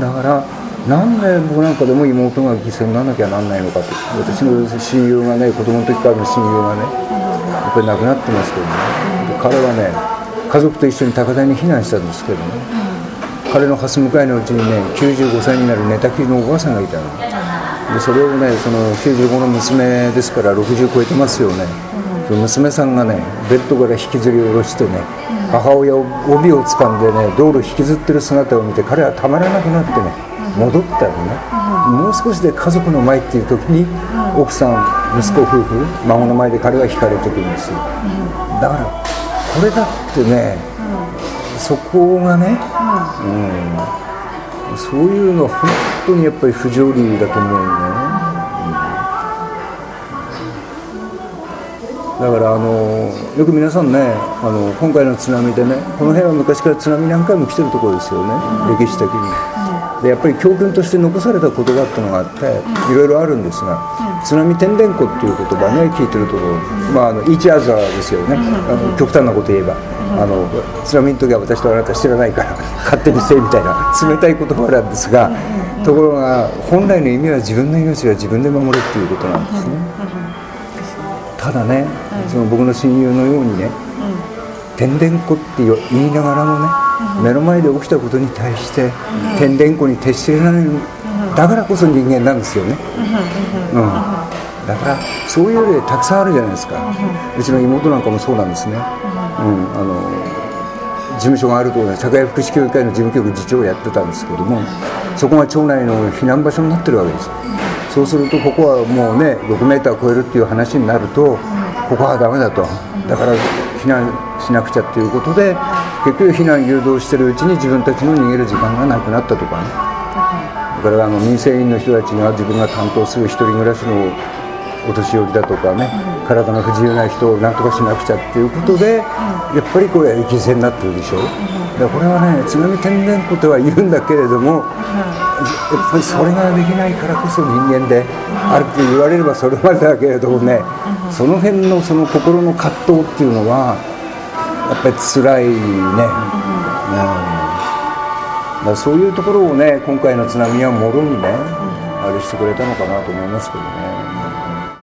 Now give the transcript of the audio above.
だからなんで僕なんかでも妹が犠牲にならなきゃなんないのかって私の親友がね子供の時からの親友がねやっぱり亡くなってますけどね。彼はね家族と一緒に高台に避難したんですけどね。彼の蓮向かいのうちにね95歳になる寝たきりのおばあさんがいたの。でそれをねその95の娘ですから60超えてますよね、娘さんがねベッドから引きずり下ろしてね、母親を帯を掴んでね道路引きずってる姿を見て彼はたまらなくなってね戻ったのね、もう少しで家族の前っていう時に、奥さん息子夫婦孫の前で彼は惹かれてくるんですよ、だからこれだってね、そこがね、うん、そういうのは本当にやっぱり不条理だと思うね。だからあのよく皆さんねあの今回の津波でねこの辺は昔から津波何回も来てるところですよね、歴史的に。でやっぱり教訓として残された言葉っていうのがあっていろいろあるんですが津波天然湖っていう言葉ね聞いてるとまああのイーチアザーですよね。あの極端なこと言えば。あの津波の時は私とあなた知らないから 勝手にせえみたいな冷たい言葉なんですがところが本来の意味は自分の命は自分で守るっていうことなんですねただねその僕の親友のようにね天然湖って言いながらもね目の前で起きたことに対して天然湖に徹してられる。だからこそ人間なんですよね、うん、だからそういう例たくさんあるじゃないですか。うちの妹なんかもそうなんですね、うん、あの事務所があるところで社会福祉協議会の事務局次長をやってたんですけどもそこが町内の避難場所になってるわけですそうするとここはもうね6メーター超えるっていう話になるとここはダメだと。だから避難しなくちゃっていうことで結局避難誘導してるうちに自分たちの逃げる時間がなくなったとかね。だからあの民生委員の人たちが自分が担当する一人暮らしのお年寄りだとかね、体が不自由な人を何とかしなくちゃっていうことで、やっぱりこれ犠牲になってるでしょ？だこれはね津波天然湖とは言うんだけれども、やっぱりそれができないからこそ人間であるって言われればそれまでだけれどもね、その辺のその心の葛藤っていうのはやっぱり辛いね、うん。だそういうところをね今回の津波はもろにね、あれしてくれたのかなと思いますけどね。